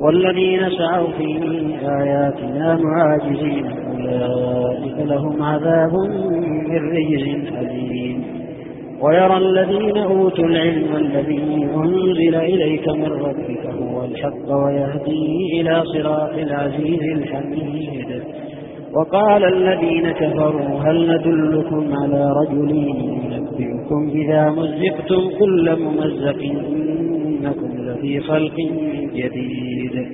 والذين سعوا في آياتنا معاجزين أولئك لهم عذاب من رجز أليم. ويرى الذين أوتوا العلم الذي أنزل إليك من ربك هو الحق ويهدي إلى صراط العزيز الحميد. وقال الذين كفروا هل ندلكم على رجل ينبئكم إذا مزقتم كل ممزق إنكم لفي خلق جديد.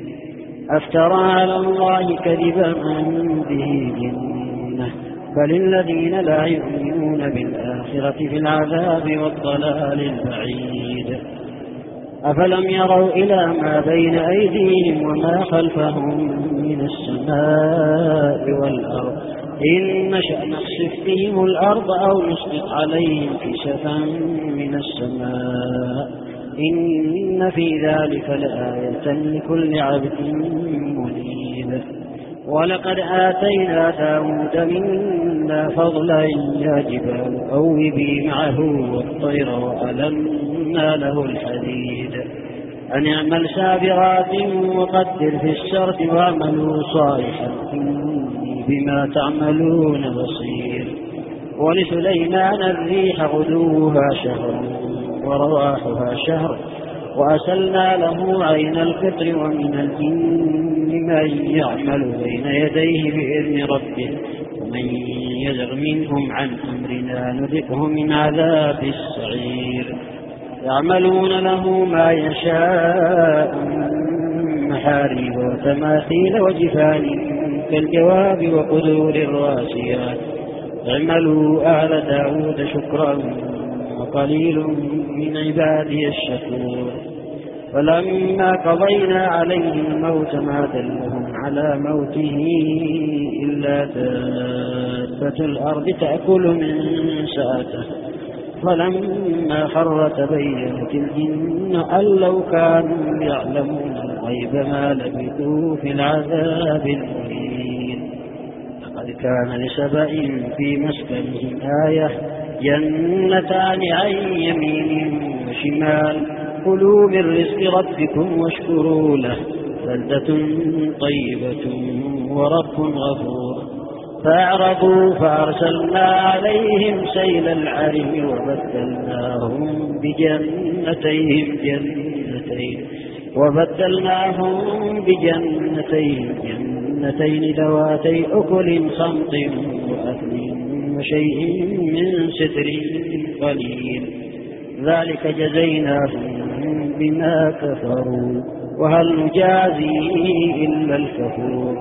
أفترى على الله كذبا به جنة. بل الذين لا يؤمنون بالآخرة في العذاب والضلال البعيد. أفلم يروا إلى ما بين أيديهم وما خلفهم من السماء والأرض. إن نشأ نخسف بهم الأرض أو نسقط عليهم كسفا من السماء. إن في ذلك لآية لكل عبد منيب. ولقد آتينا داود منا فضلا يا جبال أوبي معه والطير وألنا له الحديد. أن اعمل سابغات وقدر في الشرط واعملوا صالحا إني بما تعملون بصير. ولسليمان الريح غدوها شهر ورواحها شهر وأسلنا له عين الفطر ومن الجن من يعمل بين يديه بإذن ربه ومن يزغ منهم عن أمرنا نذقه من عذاب السعير. يعملون له ما يشاء من محاريب وتماثيل وجفان كالجواب وقدور الراسيات. اعملوا آل داود شكرا وقليل من عبادي الشكور. فلما قضينا عليه الموت ما دلهم على موته إلا دابة الأرض تأكل من ساته فلما خر تبينت الجن أن لو كانوا يعلمون الغيب ما لبثوا في العذاب المهين. لقد كان لسبأ في مسكنهم آية جنتان عن يمين وشمال. كلوا من رزق ربكم واشكروا له. بلدة طيبة ورب غفور. فأعرضوا فأرسلنا عليهم سيل العرم وبدلناهم بجنتيهم جنتين. وبدلناهم بجنتين جنتين ذواتي أكل خمط وأثل وشيء من ستر قليل. ذلك جزيناهم بما كفروا وهل نجازي إلا الكفور.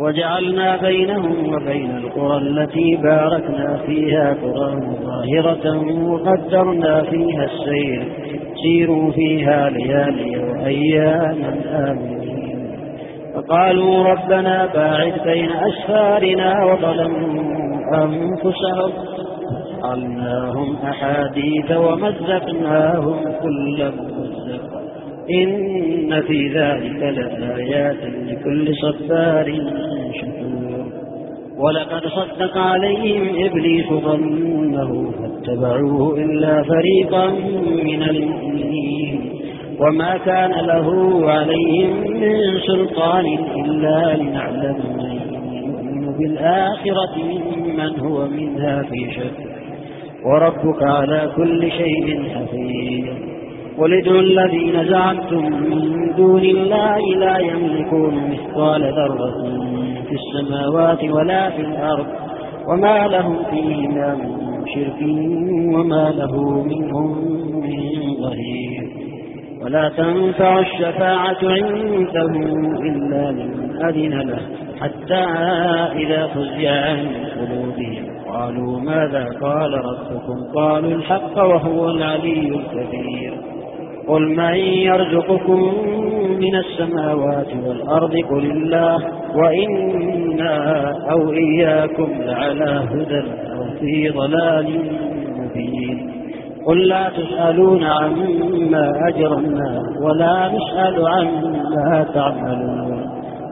وجعلنا بينهم وبين القرى التي باركنا فيها قرى ظاهرة وقدرنا فيها السير. سيروا فيها ليالي وأياما آمنين. فقالوا ربنا باعد بين أسفارنا وظلموا أنفسهم جعلناهم أحاديث ومزقناهم كل ممزق إن في ذلك لآيات لكل صبار شكور. ولقد صدق عليهم إبليس ظنه فاتبعوه إلا فريقا من المؤمنين. وما كان له عليهم من سلطان إلا لنعلم من بالآخرة ممن هو منها في شك. وربك على كل شيء حفيظ. ولدوا الذين زعمتم من دون الله لا يملكون مثقال ذرة في السماوات ولا في الأرض. وما لهم فيهما من شرك وما له منهم من ظهير. ولا تنفع الشفاعة عنده إلا من أذن له. حتى إذا فزع عن قلوبهم قالوا ماذا قال ربكم؟ قالوا الحق وهو العلي الكبير. قل من يرزقكم من السماوات والأرض؟ قل الله. وإنا أو إياكم لعلى هدى أو في ضلال مبين. قل لا تسألون عما أجرنا ولا نسأل عما تعملون.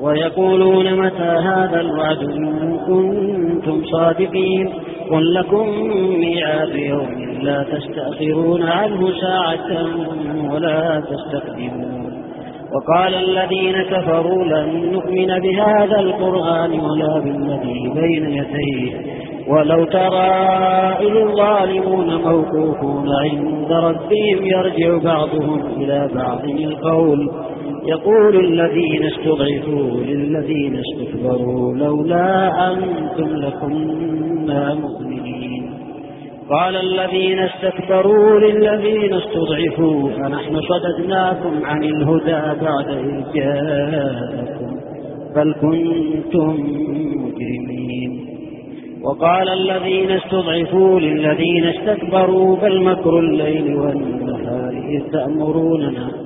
ويقولون متى هذا الوعد إن كنتم صادقين قل لكم ميعاد يوم لا تستأخرون عنه ساعة ولا تستقدمون. وقال الذين كفروا لن نؤمن بهذا القرآن ولا بالذي بين يديه. ولو ترى إذ الظالمون موقوفون عند ربهم يرجع بعضهم إلى بعض القول. يقول الذين استضعفوا للذين استكبروا لولا أنتم لكنا مؤمنين. قال الذين استكبروا للذين استضعفوا أنحن صددناكم عن الهدى بعد إذ جاءكم بل كنتم مجرمين. وقال الذين استضعفوا للذين استكبروا بل مكر الليل والنهار إذ تأمروننا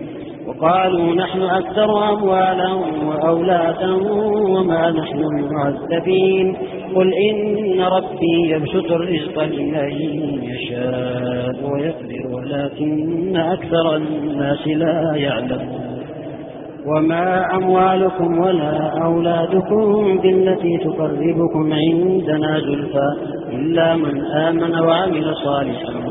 وقالوا نحن أكثر أموالا وأولادا وما نحن معذبين. قل إن ربي يبسط الرزق لمن يشاء ويقدر ولكن أكثر الناس لا يعلمون. وما أموالكم ولا أولادكم بالتي تقربكم عندنا زلفى إلا من آمن وعمل صالحا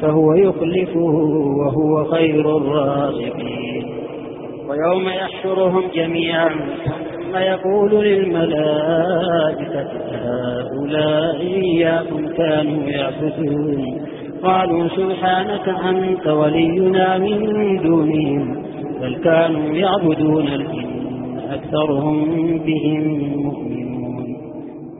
فهو يخلفه وهو خير الرازقين. ويوم يحشرهم جميعا ثم يقول للملائكة هؤلاء إياكم كانوا يعبدون. قالوا سبحانك أنت ولينا من دونهم بل كانوا يعبدون الجن أكثرهم بهم مؤمنون.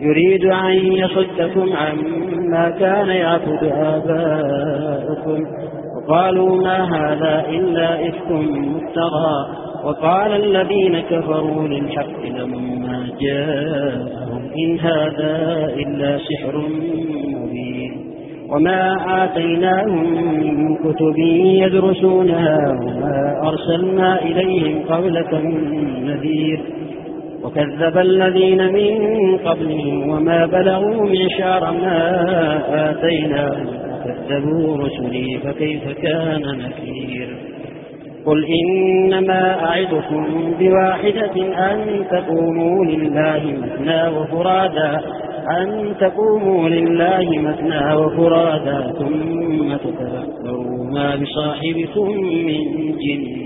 يريد أن يصدكم عما كان يعبد آباؤكم. وقالوا ما هذا إلا إفك مفترى. وقال الذين كفروا للحق لما جاءهم إن هذا إلا سحر مبين. وما آتيناهم من كتب يدرسونها وما أرسلنا إليهم قبلك من نذير. وكذب الذين من قبلهم وما بلغوا من شار ما آتيناهم وكذبوا رسلي فكيف كان نكير؟ قل إنما أعدكم بواحدة أن تقوموا لله مثنى وفرادا أن تقوموا لله مثنى وفرادا ثم تتذكروا ما بصاحبكم من جنة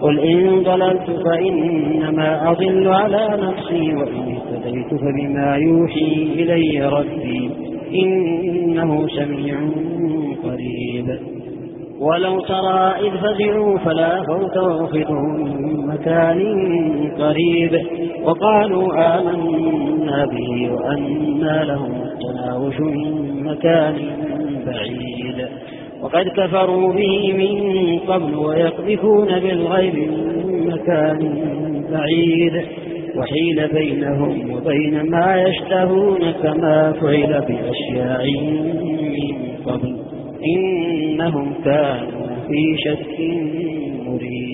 قل إن ضللت فإنما أضل على نفسي وإن اهتديت فبما يوحي إلي ربي إنه سميع قريب. ولو ترى إذ فزعوا فلا فوت وأخذوا من مكان قريب. وقالوا آمنا به وأنا لهم التناوش من مكان بعيد. وقد كفروا به من قبل ويقذفون بالغيب من مكان بعيد وحيل بينهم وبين ما يشتهون كما فعل بأشياعهم من قبل إنهم كانوا في شك مريب.